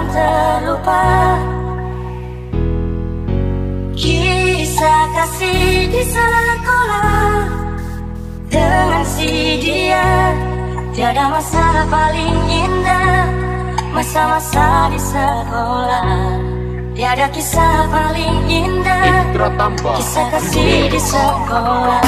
akan terlupa. Kisah kasih di sekolah. Dengan si dia Tiada masa paling indah. Masa-masa di sekolah Tiada kisah paling indah. Kisah kasih di sekolah.